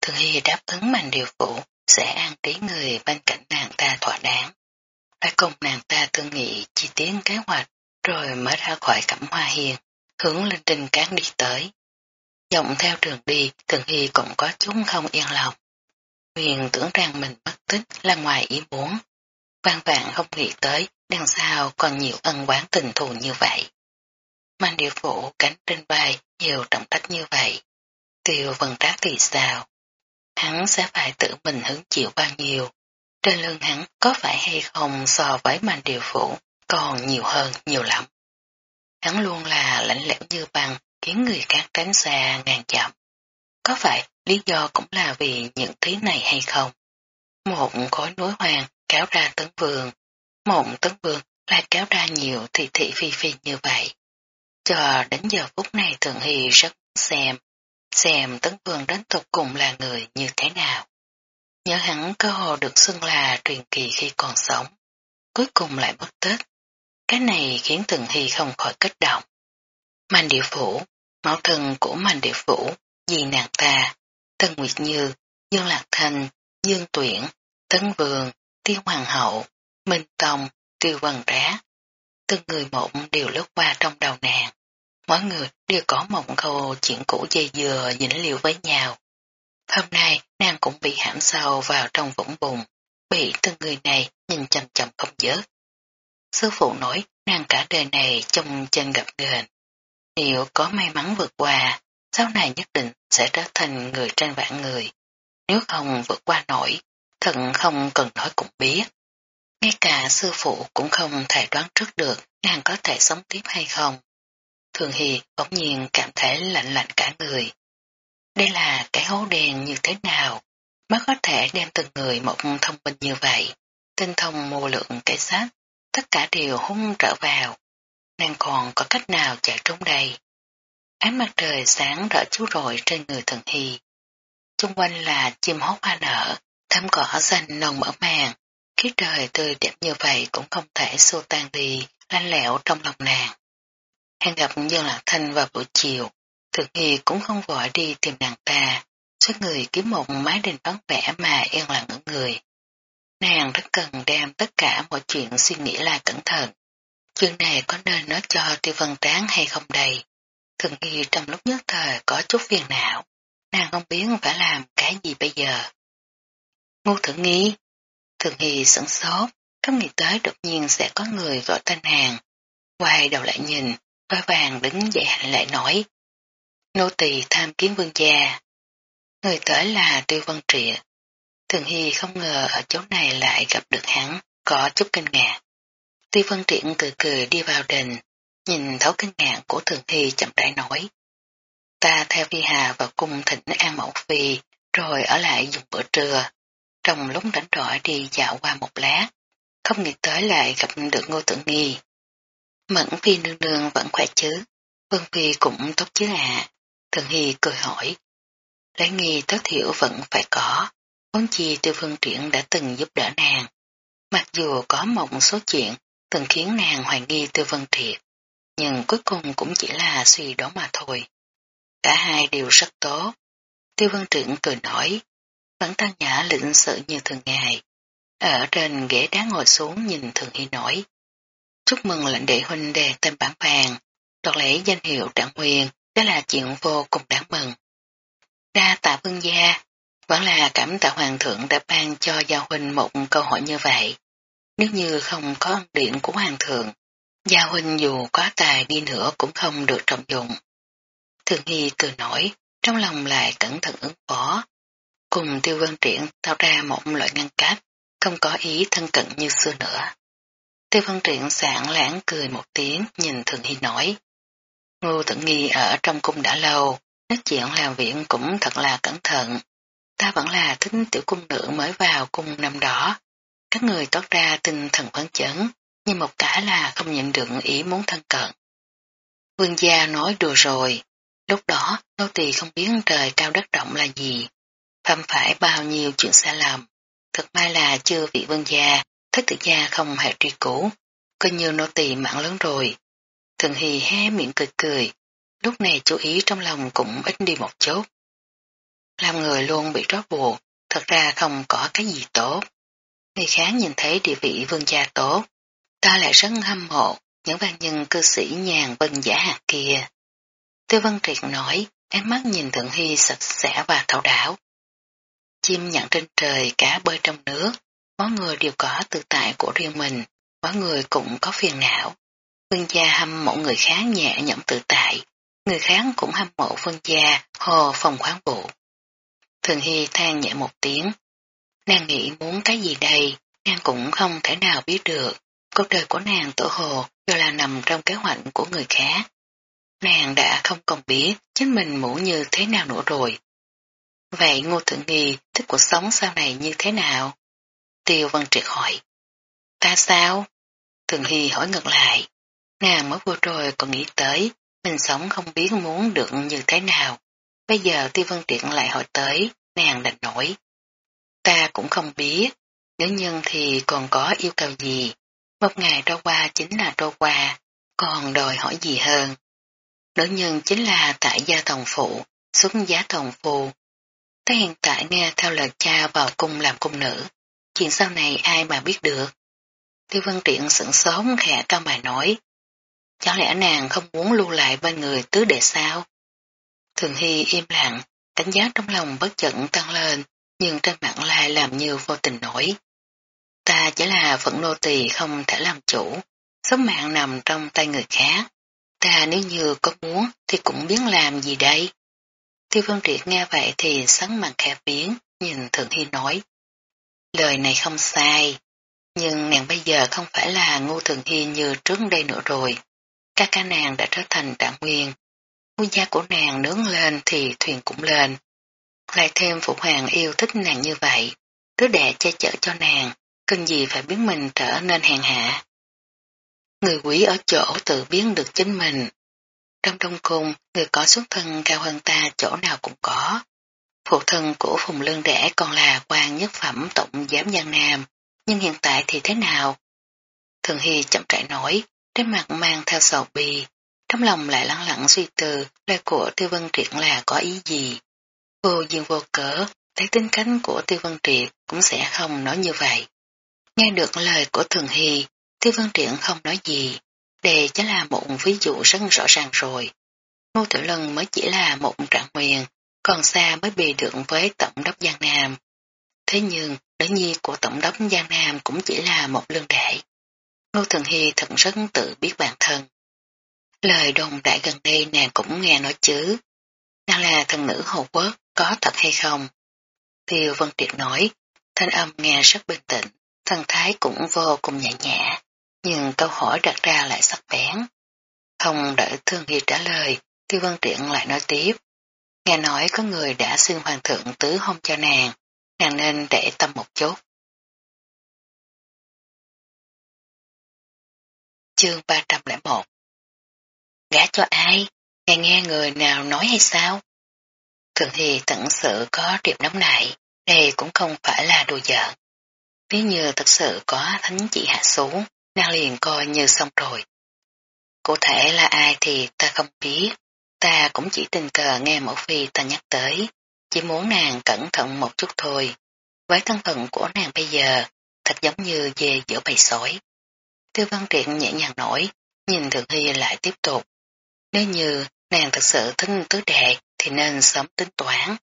Thường Hy đáp ứng mạnh điều phụ sẽ an trí người bên cạnh nàng ta thỏa đáng. Phải cùng nàng ta thương nghị chi tiết kế hoạch rồi mới ra khỏi cẩm hoa hiền, hướng lên trình cán đi tới. Dọng theo đường đi, Thường Hy cũng có chúng không yên lòng. Huyền tưởng rằng mình mất tích là ngoài ý muốn. Văn vạn không nghĩ tới đằng sau còn nhiều ân quán tình thù như vậy. Mang điều phụ cánh trên vai nhiều trọng trách như vậy. Tiêu vân trác thì sao? Hắn sẽ phải tự mình hứng chịu bao nhiêu. Trên lưng hắn có phải hay không so với mạnh điều phủ còn nhiều hơn nhiều lắm. Hắn luôn là lạnh lẽo như băng khiến người khác tránh xa ngàn chậm. Có phải lý do cũng là vì những thứ này hay không? Một khối núi hoàng kéo ra tấn vườn, một tấn vườn lại kéo ra nhiều thị thị phi phi như vậy. Cho đến giờ phút này Thường Hy rất xem, xem tấn vương đến tục cùng là người như thế nào. Nhớ hắn cơ hồ được xưng là truyền kỳ khi còn sống, cuối cùng lại mất tết Cái này khiến Thường Hy không khỏi kích động. Mạnh địa phủ, máu thân của mạnh địa phủ, dì nàng ta, Tân Nguyệt Như, Dương Lạc Thành, Dương Tuyển, Tấn vương Tiêu Hoàng Hậu, Minh Tông, Tiêu Vân rá Từng người mộng đều lướt qua trong đầu nàng. Mỗi người đều có mộng câu chuyện cũ dây dừa dính liều với nhau. Hôm nay nàng cũng bị hãm sâu vào trong vũng bùn, bị từng người này nhìn chầm chầm không dớt. Sư phụ nói nàng cả đời này trong chân gặp gền. Nếu có may mắn vượt qua, sau này nhất định sẽ trở thành người trên vạn người. Nếu không vượt qua nổi, thận không cần nói cũng biết. Ngay cả sư phụ cũng không thể đoán trước được nàng có thể sống tiếp hay không. Thường Hy bỗng nhiên cảm thấy lạnh lạnh cả người. Đây là cái hố đen như thế nào? Mới có thể đem từng người một thông minh như vậy. Tinh thông mô lượng cái xác, tất cả đều hung trở vào. Nàng còn có cách nào chạy trốn đây? Ánh mặt trời sáng rỡ chú rội trên người thần hy. Trung quanh là chim hót hoa nở, thăm cỏ xanh nồng mở màng. Khí trời tươi đẹp như vậy cũng không thể xua tan đi, lanh lẽo trong lòng nàng. Hẹn gặp Dương Lạc Thanh vào buổi chiều, Thực Hy cũng không vội đi tìm nàng ta, xuất người kiếm một mái đình vắng vẻ mà yên lặng ở người. Nàng rất cần đem tất cả mọi chuyện suy nghĩ lại cẩn thận. Chuyện này có nên nói cho tiêu vân tán hay không đây? Thường Hy trong lúc nhất thời có chút phiền não, nàng không biết phải làm cái gì bây giờ. Ngô thử nghĩ, Thường Hy sẵn sốt, không nghĩ tới đột nhiên sẽ có người gọi tên nàng. Quay đầu lại nhìn, vội vàng đứng dậy hành lại nói. Nô tỳ tham kiến vương gia. Người tới là Tiêu Văn Trịa. Thường Hy không ngờ ở chỗ này lại gặp được hắn, có chút kinh ngạc. Tiêu Văn Triện cười cười đi vào đình, nhìn thấu kinh ngạc của Thường Hy chậm rãi nói. Ta theo Phi Hà vào cung thịnh An Mẫu Phi, rồi ở lại dùng bữa trưa. Trong lúc rảnh rỗi đi dạo qua một lát, không nghĩ tới lại gặp được ngô tử nghi. Mẫn Phi nương nương vẫn khỏe chứ, Vương Phi cũng tốt chứ ạ. Thường Hy cười hỏi. Lễ nghi tối thiểu vẫn phải có, vốn chi tiêu phương triển đã từng giúp đỡ nàng. Mặc dù có một số chuyện từng khiến nàng hoài nghi tiêu vân triệt, nhưng cuối cùng cũng chỉ là suy đoán mà thôi. Cả hai đều rất tốt. Tiêu vân triển cười nói, vẫn tăng nhã lĩnh sự như thường ngày. Ở trên ghế đá ngồi xuống nhìn thường hy nói. Chúc mừng lệnh đệ huynh đề tên bản vàng, đoạt lễ danh hiệu trạng huyền, đó là chuyện vô cùng đáng mừng. Đa tạ vương gia, vẫn là cảm tạ hoàng thượng đã ban cho Gia Huynh một câu hỏi như vậy. Nếu như không có ân điện của hoàng thượng, Gia Huynh dù có tài đi nữa cũng không được trọng dụng. Thường Hy cười nổi, trong lòng lại cẩn thận ứng phó. Cùng tiêu vân triển tạo ra một loại ngăn cách, không có ý thân cận như xưa nữa. Tiêu văn triển sảng lãng cười một tiếng nhìn Thường Hy nói. Ngô Tử Nghi ở trong cung đã lâu, nói chuyện làm viện cũng thật là cẩn thận. Ta vẫn là thính tiểu cung nữ mới vào cung năm đó. Các người toát ra tinh thần phấn chấn, nhưng một cả là không nhận được ý muốn thân cận. Vương gia nói đùa rồi, lúc đó nô tỳ không biết trời cao đất rộng là gì, phạm phải bao nhiêu chuyện sai lầm. Thật may là chưa vị vương gia, thất tử gia không hề truy cũ, coi như nô tỳ mạng lớn rồi, Thường Hy hé miệng cười cười, lúc này chú ý trong lòng cũng ít đi một chút. Làm người luôn bị rót buộc, thật ra không có cái gì tốt. Người khác nhìn thấy địa vị vương gia tốt, ta lại rất hâm mộ những văn nhân cư sĩ nhàn vân giả hạt kia. Tiêu Văn Triệt nói, ánh mắt nhìn Thượng Hy sạch sẽ và thấu đảo. chim nhặn trên trời, cá bơi trong nước, mỗi người đều có tự tại của riêng mình, mỗi người cũng có phiền não. Vương gia hâm mộ người khác nhẹ nhõm tự tại, người khác cũng hâm mộ vương gia hồ phòng khoáng vụ. Thường Hy than nhẹ một tiếng, nàng nghĩ muốn cái gì đây, nàng cũng không thể nào biết được, cuộc đời của nàng tổ hồ do là nằm trong kế hoạch của người khác. Nàng đã không còn biết chính mình muốn như thế nào nữa rồi. Vậy Ngô Thượng Nghi thích cuộc sống sau này như thế nào? Tiêu Văn Triệt hỏi. Ta sao? Thường Hy hỏi ngược lại. Nàng mới vừa rồi còn nghĩ tới, mình sống không biết muốn được như thế nào. Bây giờ Tiêu Văn Triệt lại hỏi tới, nàng đành nổi. Ta cũng không biết, nếu nhân thì còn có yêu cầu gì. Một ngày trôi qua chính là trôi qua, còn đòi hỏi gì hơn. Nữ nhân chính là tại gia thồng phụ, xuống giá thồng phù. Ta hiện tại nghe theo lời cha vào cung làm cung nữ. Chuyện sau này ai mà biết được. Tiêu Văn Triện sững sốt khẽ cao bài nói. Chẳng lẽ nàng không muốn lưu lại bên người tứ đệ sao? Thường Hy im lặng, cảnh giác trong lòng bất chận tăng lên, nhưng trên mặt lại làm như vô tình nổi. Ta chỉ là phận nô tỳ không thể làm chủ, sống mạng nằm trong tay người khác. Ta nếu như có muốn thì cũng biết làm gì đây. Tiêu Vân Triệt nghe vậy thì sắn mặt khẽ biến, nhìn thường Hy nói. Lời này không sai, nhưng nàng bây giờ không phải là ngu thường Hy như trước đây nữa rồi. Các ca nàng đã trở thành trạng nguyên. Ngôi gia của nàng nướng lên thì thuyền cũng lên. Lại thêm Phụ Hoàng yêu thích nàng như vậy, đứa đệ che chở cho nàng, cần gì phải biến mình trở nên hèn hạ. Người quỷ ở chỗ tự biến được chính mình. Trong đông cung, người có xuất thân cao hơn ta chỗ nào cũng có. Phụ thân của Phùng Lương Đẻ còn là quan nhất phẩm tổng giám Giang Nam, nhưng hiện tại thì thế nào? Thường Hy chậm rãi nói, trên mặt mang theo sầu bi, trong lòng lại lắng lặng suy tư lời của Tiêu Vân Triệt là có ý gì. Vô duyên vô cỡ, thấy tính cánh của Tiêu Vân Triệt cũng sẽ không nói như vậy. Nghe được lời của Thường Hy, Tiêu Vân Triệt không nói gì, đây chính là một ví dụ rất rõ ràng rồi. Ngô Tiểu Lân mới chỉ là một trạng nguyên, còn xa mới bị được với Tổng đốc Giang Nam. Thế nhưng, nữ nhi của Tổng đốc Giang Nam cũng chỉ là một lương đệ. Ngô Thường Hy thật rất tự biết bản thân. Lời đồn đại gần đây nàng cũng nghe nói chứ. Nàng là thần nữ hậu quốc, có thật hay không? Tiêu Vân Triệt nói, thanh âm nghe rất bình tĩnh, thần thái cũng vô cùng nhẹ nhẹ, nhưng câu hỏi đặt ra lại sắc bén. Không đợi Thương Hy trả lời, Tiêu Vân Triệt lại nói tiếp. Nghe nói có người đã xin hoàng thượng tứ hôn cho nàng, nàng nên để tâm một chút. Chương 301 Gã cho ai? Nghe nghe người nào nói hay sao? Thường thì tận sự có điểm nóng này, đây cũng không phải là đùa giỡn. Nếu như thật sự có thánh chỉ hạ xuống, nàng liền coi như xong rồi. Cụ thể là ai thì ta không biết, ta cũng chỉ tình cờ nghe mẫu phi ta nhắc tới, chỉ muốn nàng cẩn thận một chút thôi. Với thân phận của nàng bây giờ, thật giống như dê giữa bầy sói. Tiêu văn triện nhẹ nhàng nổi, nhìn Thượng Hy lại tiếp tục. Nếu như nàng thật sự thích tứ đệ thì nên sớm tính toán.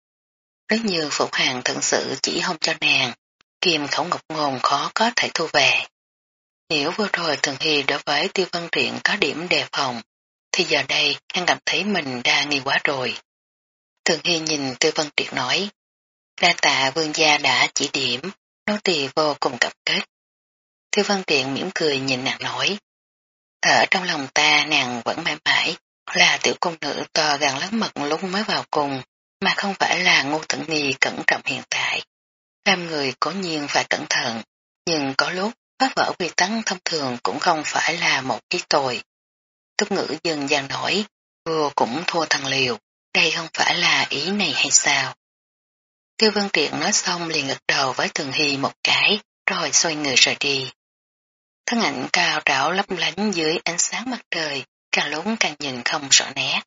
Nếu như Phục Hàng thật sự chỉ không cho nàng, kim khẩu ngọc ngôn khó có thể thu về. Nếu vừa rồi Thường Hy đối với Tiêu Văn Triện có điểm đề phòng, thì giờ đây hắn cảm thấy mình đa nghi quá rồi. Thường Hy nhìn Tiêu Văn Triệt nói, đa tạ vương gia đã chỉ điểm, nô tỳ vô cùng cập kết. Tiêu Văn Triệt mỉm cười nhìn nàng nói, ở trong lòng ta nàng vẫn mãi mãi là tiểu công nữ to gần lắm mật lúc mới vào cùng, mà không phải là ngu tận nghi cẩn trọng hiện tại. Làm người cố nhiên phải cẩn thận, nhưng có lúc phá vỡ quy tắc thông thường cũng không phải là một ý tồi. Túc ngữ dần dàn nổi, vua cũng thua thằng liều, đây không phải là ý này hay sao? Tiêu Vân Triện nói xong liền gật đầu với Thường Hy một cái, rồi xoay người rời đi. Thân ảnh cao trảo lấp lánh dưới ánh sáng mặt trời, càng lúng càng nhìn không rõ nét.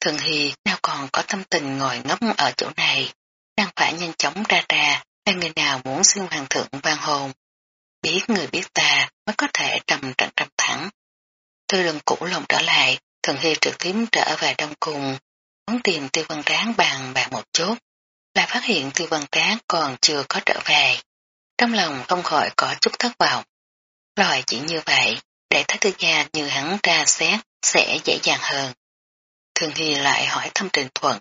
Thường Hy nào còn có tâm tình ngồi ngốc ở chỗ này, đang phải nhanh chóng ra ra là người nào muốn xưng hoàng thượng vang hồn. Biết người biết ta mới có thể trầm trận trầm thẳng. Thư đường cũ lòng trở lại, Thường Hy trực tiếp trở về đông cùng, muốn tìm tiêu văn tráng bàn bạc một chút. lại phát hiện tư văn tráng còn chưa có trở về. Trong lòng không khỏi có chút thất vọng. Loại chỉ như vậy, để thái tư gia như hắn ra xét sẽ dễ dàng hơn. Thường Hy lại hỏi thăm Trình Thuận,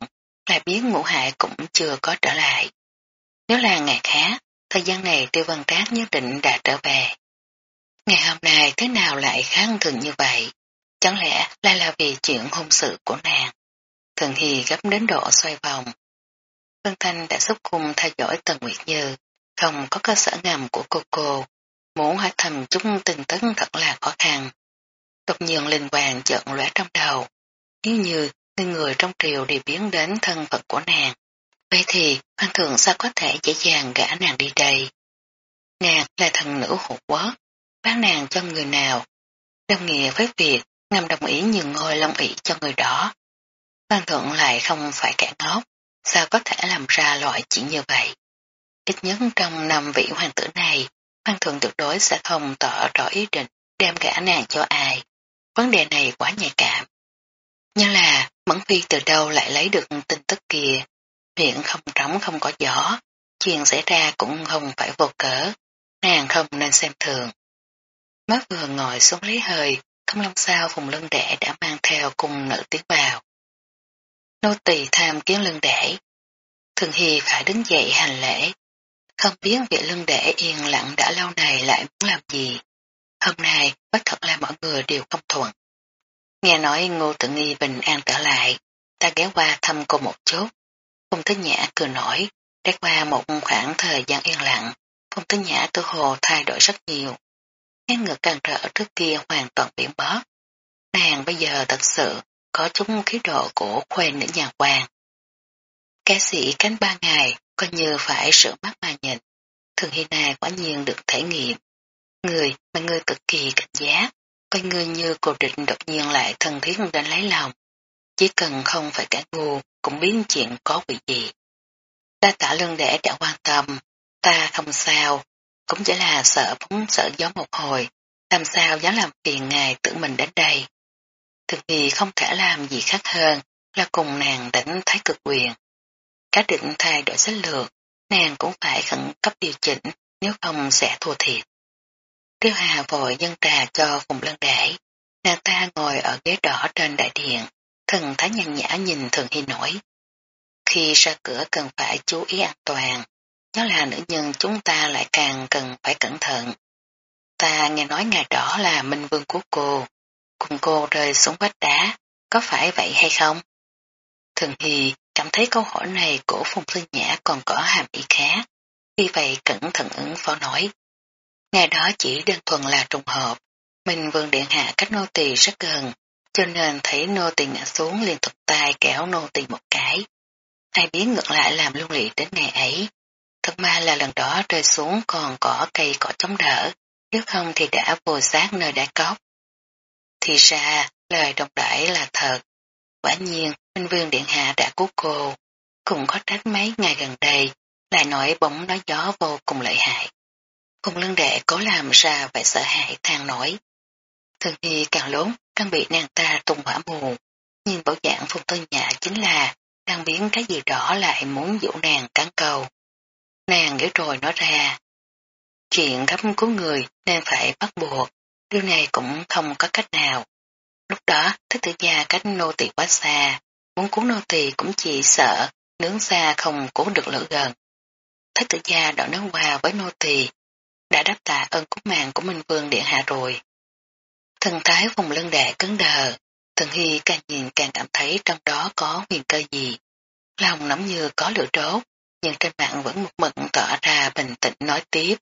lại biết ngũ hại cũng chưa có trở lại. Nếu là ngày khác, thời gian này tiêu văn trác nhất định đã trở về. Ngày hôm nay thế nào lại khác thường như vậy? Chẳng lẽ lại là vì chuyện hôn sự của nàng? Thường Hy gấp đến độ xoay vòng. Vân Thanh đã xúc cung theo dõi Tần Nguyệt Như, không có cơ sở ngầm của cô cô, muốn hỏi thầm chúng tình tấn thật là khó khăn. Đột nhiên linh hoàng giận lóe trong đầu, nếu như người người trong triều đều biến đến thân phận của nàng, vậy thì hoàng thượng sao có thể dễ dàng gã nàng đi đây? Nàng là thần nữ hộ quốc, bán nàng cho người nào, đồng nghĩa với việc ngầm đồng ý nhường ngôi long ỷ cho người đó. Hoàng thượng lại không phải kẻ ngốc, sao có thể làm ra loại chuyện như vậy? Ít nhất trong năm vị hoàng tử này, hoàng thượng tuyệt đối sẽ không tỏ rõ ý định đem gã nàng cho ai. Vấn đề này quá nhạy cảm. Như là Mẫn Phi từ đâu lại lấy được tin tức kia, miệng không trống không có gió, chuyện xảy ra cũng không phải vô cỡ, nàng không nên xem thường. Mới vừa ngồi xuống lấy hơi, không lâu sau vùng lưng đẻ đã mang theo cùng nữ tiến vào. Nô tỳ tham kiến lưng đẻ. Thường Hy phải đứng dậy hành lễ. Không biết vị lưng đẻ yên lặng đã lâu này lại muốn làm gì. Hôm nay bất thật là mọi người đều không thuận. Nghe nói ngô tự nghi bình an trở lại, ta ghé qua thăm cô một chút. Phùng Thế Nhã cười nổi, đã qua một khoảng thời gian yên lặng, Phùng Thế Nhã tự hồ thay đổi rất nhiều. Cái ngực càng trở trước kia hoàn toàn biển bớt, Nàng bây giờ thật sự có chút khí độ của khuê nữ nhà quan. Ca sĩ cánh ba ngày coi như phải sửa mắt mà nhìn. Thường hy này quả nhiên được thể nghiệm. Người mà người cực kỳ cảnh giác, coi người như cô địch đột nhiên lại thân thiết đến lấy lòng. Chỉ cần không phải cả ngu cũng biết chuyện có vị gì. Ta tả lương để đã quan tâm, ta không sao, cũng chỉ là sợ phóng sợ gió một hồi, làm sao dám làm phiền ngài tự mình đến đây. Thực thì không thể làm gì khác hơn là cùng nàng đánh thái cực quyền. Các định thay đổi sách lược, nàng cũng phải khẩn cấp điều chỉnh nếu không sẽ thua thiệt. Tiêu Hà vội dân trà cho Phùng Lân Đại. nàng ta ngồi ở ghế đỏ trên đại điện, thần thái nhàn nhã nhìn Thường Hy nổi. Khi ra cửa cần phải chú ý an toàn, nhớ là nữ nhân chúng ta lại càng cần phải cẩn thận. Ta nghe nói ngày đó là minh vương của cô, cùng cô rơi xuống vách đá, có phải vậy hay không? Thường hì cảm thấy câu hỏi này của Phùng Thư Nhã còn có hàm ý khác, vì vậy cẩn thận ứng phó nói. Ngày đó chỉ đơn thuần là trùng hợp, mình vương điện hạ cách nô tỳ rất gần, cho nên thấy nô tỳ ngã xuống liền thuật tay kéo nô tỳ một cái. Ai biết ngược lại làm lung lị đến ngày ấy. Thật ma là lần đó rơi xuống còn có cây cỏ chống đỡ, nếu không thì đã vùi xác nơi đã cốc. Thì ra, lời độc đại là thật. Quả nhiên, Minh Vương Điện Hạ đã cứu cô. Cũng có trách mấy ngày gần đây, lại nổi bóng nói gió vô cùng lợi hại. Cùng lưng đệ cố làm ra vẻ sợ hãi than nổi. Thường Hy càng lớn, càng bị nàng ta tung hỏa mù. Nhưng bảo dạng phùng tư nhã chính là đang biến cái gì đó lại muốn dụ nàng cắn cầu. Nàng nghĩ rồi nói ra. Chuyện gấp cứu người nên phải bắt buộc, điều này cũng không có cách nào. Lúc đó, thích tử gia cách nô tỳ quá xa, muốn cứu nô tỳ cũng chỉ sợ, nướng xa không cứu được lửa gần. Thích tử gia đã nướng qua với nô tỳ, đã đáp tạ ơn cứu mạng của Minh Vương Điện Hạ rồi. Thần thái vùng lưng đệ cứng đờ, thần hy càng nhìn càng cảm thấy trong đó có huyền cơ gì. Lòng nắm như có lửa trốt, nhưng trên mạng vẫn một mực tỏ ra bình tĩnh nói tiếp.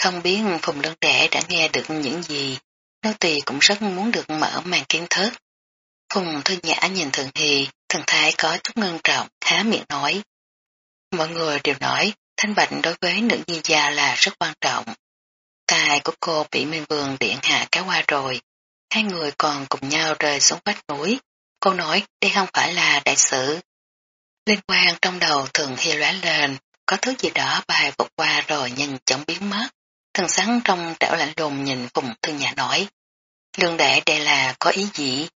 Không biết Phùng Lân Trẻ đã nghe được những gì, nô Tì cũng rất muốn được mở màn kiến thức. Phùng Thư Nhã nhìn Thường Hy, thần thái có chút ngân trọng, há miệng nói. Mọi người đều nói thanh bạch đối với nữ nhi gia là rất quan trọng. Tài của cô bị Minh Vương điện hạ cáo qua rồi, hai người còn cùng nhau rơi xuống vách núi. Cô nói đây không phải là đại sự. Liên quan trong đầu thường hi lóe lên, có thứ gì đó bài vụt qua rồi nhanh chóng biến mất. Thần sáng trong trảo lạnh lùng nhìn phùng thư nhà nói. Lương đệ đây là có ý gì?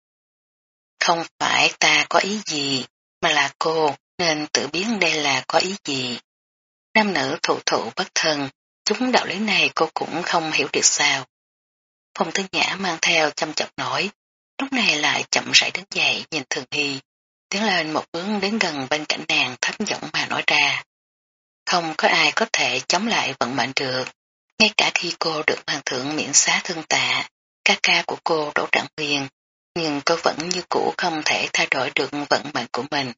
Không phải ta có ý gì, mà là cô, nên tự biến đây là có ý gì. Nam nữ thụ thụ bất thân, chúng đạo lý này cô cũng không hiểu được sao. phùng thư Nhã mang theo chăm chọc nổi, lúc này lại chậm rãi đứng dậy nhìn Thường Hy, tiến lên một bước đến gần bên cạnh nàng thấp giọng mà nói ra. Không có ai có thể chống lại vận mệnh được, ngay cả khi cô được hoàng thượng miễn xá thương tạ, ca ca của cô đổ Trạng Huyền, nhưng cô vẫn như cũ không thể thay đổi được vận mệnh của mình.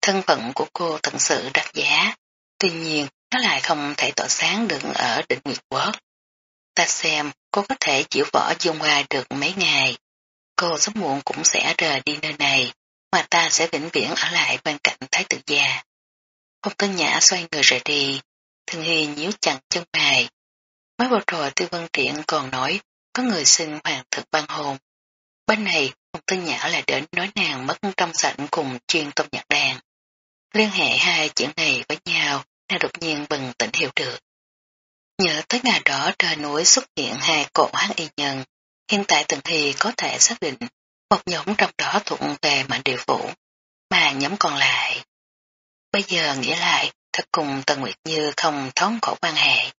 Thân phận của cô thật sự đắt giá, tuy nhiên nó lại không thể tỏa sáng được ở định nguyệt quốc. Ta xem cô có thể chịu võ dung hoa được mấy ngày. Cô sớm muộn cũng sẽ rời đi nơi này, mà ta sẽ vĩnh viễn ở lại bên cạnh thái tử già. Phong tân nhã xoay người rời đi, thường hy nhíu chặt chân mày. Mới vừa rồi tư vân triển còn nói có người xin hoàng thực ban hồn. Bên này, Phong tân nhã lại đến nói nàng mất trong sảnh cùng chuyên tông nhạc đàn. Liên hệ hai chuyện này với nhau, nàng đột nhiên bừng tỉnh hiểu được. Nhớ tới ngày đó trời núi xuất hiện hai cổ hán y nhân, hiện tại từng thì có thể xác định một nhóm trong đó thuộc về mạnh điều phủ, mà nhóm còn lại. Bây giờ nghĩ lại, thật cùng Tần Nguyệt Như không thống khổ quan hệ.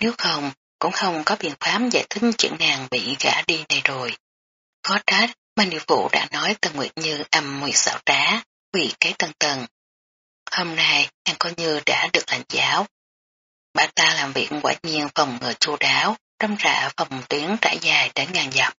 Nếu không, cũng không có biện pháp giải thích chuyện nàng bị gã đi này rồi. Có trách, Mạnh Điều Vũ đã nói Tần Nguyệt Như âm nguyệt xạo trá, quỷ cái tần tần. Hôm nay, nàng coi như đã được lành giáo, Bà ta làm việc quả nhiên phòng ngừa chu đáo, trong rạ phòng tuyến trải dài đến ngàn dặm.